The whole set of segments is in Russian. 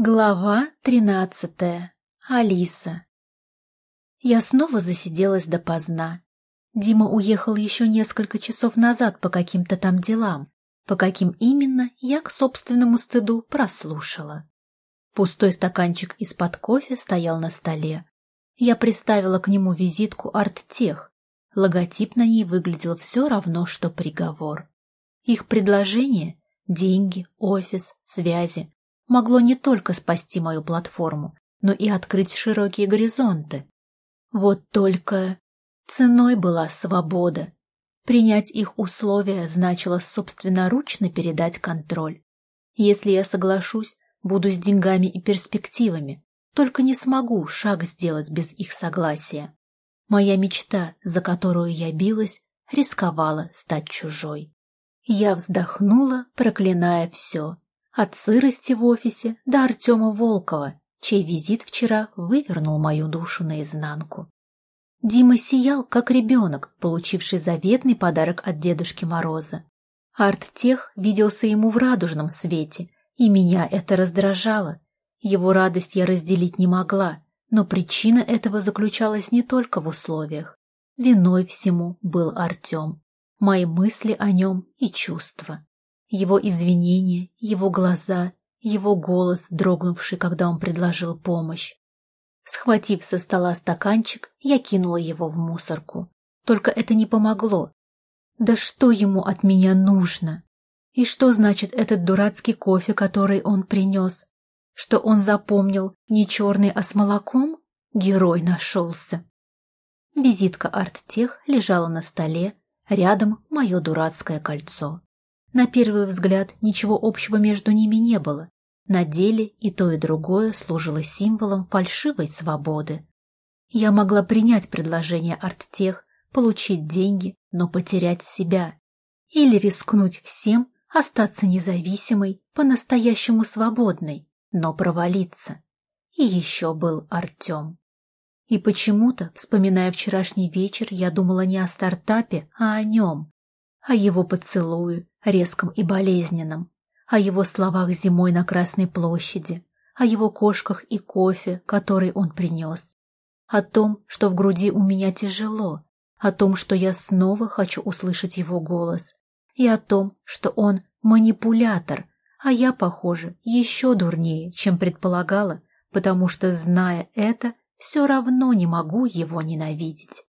Глава тринадцатая. Алиса. Я снова засиделась допоздна. Дима уехал еще несколько часов назад по каким-то там делам. По каким именно, я к собственному стыду прослушала. Пустой стаканчик из-под кофе стоял на столе. Я приставила к нему визитку «Арттех». Логотип на ней выглядел все равно, что приговор. Их предложение — деньги, офис, связи могло не только спасти мою платформу, но и открыть широкие горизонты. Вот только ценой была свобода. Принять их условия значило собственноручно передать контроль. Если я соглашусь, буду с деньгами и перспективами, только не смогу шаг сделать без их согласия. Моя мечта, за которую я билась, рисковала стать чужой. Я вздохнула, проклиная все, от сырости в офисе до Артема Волкова, чей визит вчера вывернул мою душу наизнанку. Дима сиял, как ребенок, получивший заветный подарок от Дедушки Мороза. Арттех виделся ему в радужном свете, и меня это раздражало. Его радость я разделить не могла, но причина этого заключалась не только в условиях. Виной всему был Артем, мои мысли о нем и чувства. Его извинения, его глаза, его голос, дрогнувший, когда он предложил помощь. Схватив со стола стаканчик, я кинула его в мусорку. Только это не помогло. Да что ему от меня нужно? И что значит этот дурацкий кофе, который он принес? Что он запомнил не черный, а с молоком? Герой нашелся. Визитка арттех лежала на столе, рядом мое дурацкое кольцо. На первый взгляд ничего общего между ними не было. На деле и то, и другое служило символом фальшивой свободы. Я могла принять предложение арттех, получить деньги, но потерять себя. Или рискнуть всем, остаться независимой, по-настоящему свободной, но провалиться. И еще был Артем. И почему-то, вспоминая вчерашний вечер, я думала не о стартапе, а о нем, о его поцелую, резком и болезненном, о его словах зимой на Красной площади, о его кошках и кофе, который он принес, о том, что в груди у меня тяжело, о том, что я снова хочу услышать его голос, и о том, что он манипулятор, а я, похоже, еще дурнее, чем предполагала, потому что, зная это, все равно не могу его ненавидеть.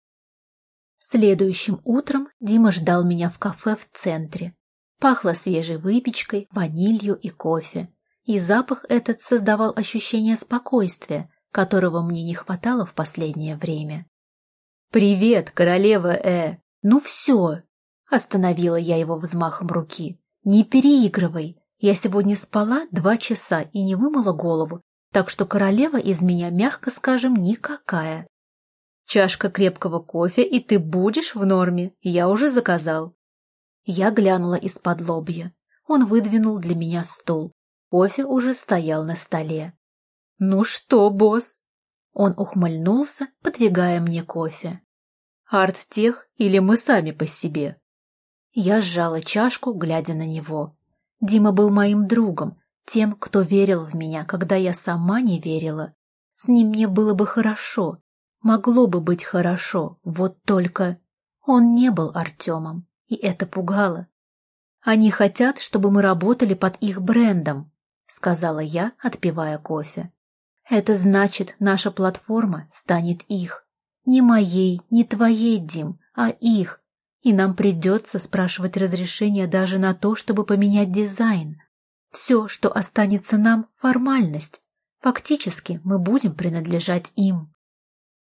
Следующим утром Дима ждал меня в кафе в центре, Пахло свежей выпечкой, ванилью и кофе. И запах этот создавал ощущение спокойствия, которого мне не хватало в последнее время. «Привет, королева Э! Ну все!» Остановила я его взмахом руки. «Не переигрывай! Я сегодня спала два часа и не вымыла голову, так что королева из меня, мягко скажем, никакая. Чашка крепкого кофе, и ты будешь в норме, я уже заказал. Я глянула из-под лобья. Он выдвинул для меня стул. Кофе уже стоял на столе. «Ну что, босс?» Он ухмыльнулся, подвигая мне кофе. «Арт-тех или мы сами по себе?» Я сжала чашку, глядя на него. Дима был моим другом, тем, кто верил в меня, когда я сама не верила. С ним мне было бы хорошо, могло бы быть хорошо, вот только он не был Артемом и это пугало. «Они хотят, чтобы мы работали под их брендом», — сказала я, отпивая кофе. «Это значит, наша платформа станет их. Не моей, не твоей, Дим, а их. И нам придется спрашивать разрешение даже на то, чтобы поменять дизайн. Все, что останется нам, — формальность. Фактически мы будем принадлежать им».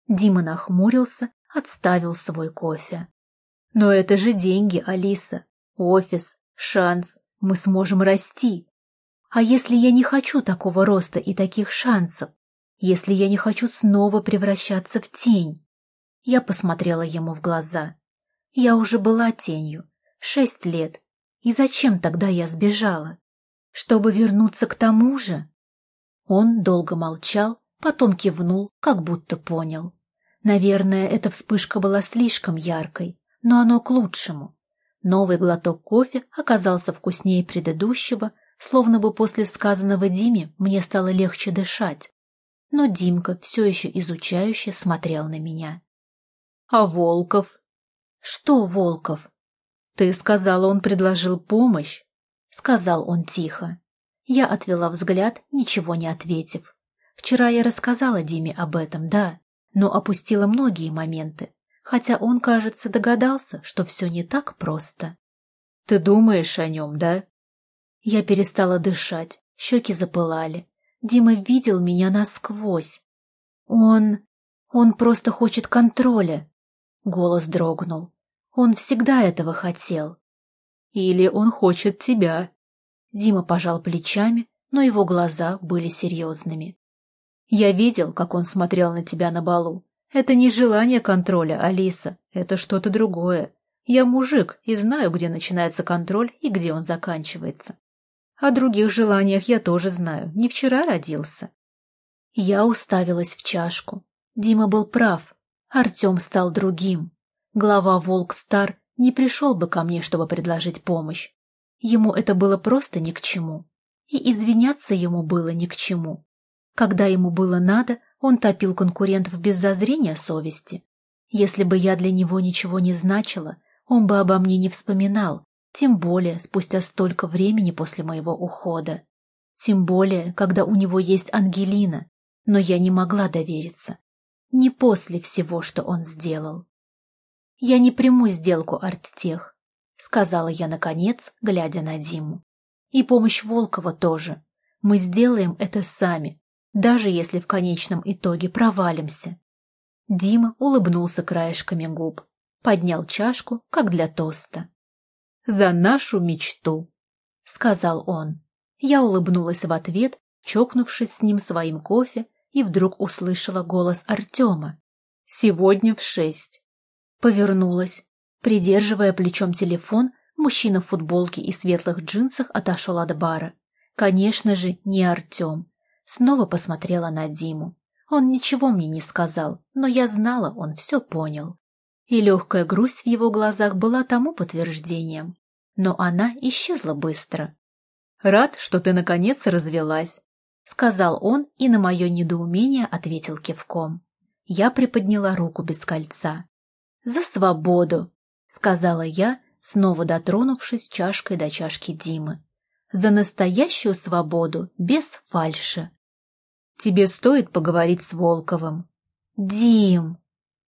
Дима нахмурился, отставил свой кофе. Но это же деньги, Алиса. Офис, шанс. Мы сможем расти. А если я не хочу такого роста и таких шансов? Если я не хочу снова превращаться в тень? Я посмотрела ему в глаза. Я уже была тенью. Шесть лет. И зачем тогда я сбежала? Чтобы вернуться к тому же? Он долго молчал, потом кивнул, как будто понял. Наверное, эта вспышка была слишком яркой, но оно к лучшему. Новый глоток кофе оказался вкуснее предыдущего, словно бы после сказанного Диме мне стало легче дышать. Но Димка все еще изучающе смотрел на меня. — А Волков? — Что Волков? — Ты сказала, он предложил помощь, — сказал он тихо. Я отвела взгляд, ничего не ответив. Вчера я рассказала Диме об этом, да, но опустила многие моменты, хотя он, кажется, догадался, что все не так просто. — Ты думаешь о нем, да? Я перестала дышать, щеки запылали. Дима видел меня насквозь. Он... он просто хочет контроля. Голос дрогнул. Он всегда этого хотел. Или он хочет тебя. Дима пожал плечами, но его глаза были серьезными. Я видел, как он смотрел на тебя на балу. Это не желание контроля, Алиса, это что-то другое. Я мужик и знаю, где начинается контроль и где он заканчивается. О других желаниях я тоже знаю, не вчера родился. Я уставилась в чашку. Дима был прав. Артем стал другим. Глава Волк-Стар не пришел бы ко мне, чтобы предложить помощь. Ему это было просто ни к чему. И извиняться ему было ни к чему. Когда ему было надо, он топил конкурентов без зазрения совести. Если бы я для него ничего не значила, он бы обо мне не вспоминал, тем более спустя столько времени после моего ухода. Тем более, когда у него есть Ангелина, но я не могла довериться. Не после всего, что он сделал. «Я не приму сделку арттех», — сказала я наконец, глядя на Диму. «И помощь Волкова тоже. Мы сделаем это сами, даже если в конечном итоге провалимся». Дима улыбнулся краешками губ, поднял чашку, как для тоста за нашу мечту», — сказал он. Я улыбнулась в ответ, чокнувшись с ним своим кофе, и вдруг услышала голос Артема. «Сегодня в шесть». Повернулась. Придерживая плечом телефон, мужчина в футболке и светлых джинсах отошел от бара. Конечно же, не Артем. Снова посмотрела на Диму. Он ничего мне не сказал, но я знала, он все понял и легкая грусть в его глазах была тому подтверждением. Но она исчезла быстро. «Рад, что ты, наконец, развелась», — сказал он и на мое недоумение ответил кивком. Я приподняла руку без кольца. «За свободу», — сказала я, снова дотронувшись чашкой до чашки Димы. «За настоящую свободу, без фальши». «Тебе стоит поговорить с Волковым». «Дим!»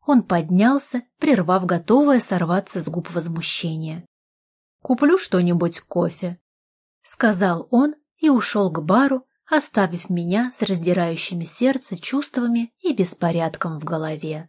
Он поднялся, прервав готовое сорваться с губ возмущение. «Куплю что-нибудь кофе», — сказал он и ушел к бару, оставив меня с раздирающими сердце чувствами и беспорядком в голове.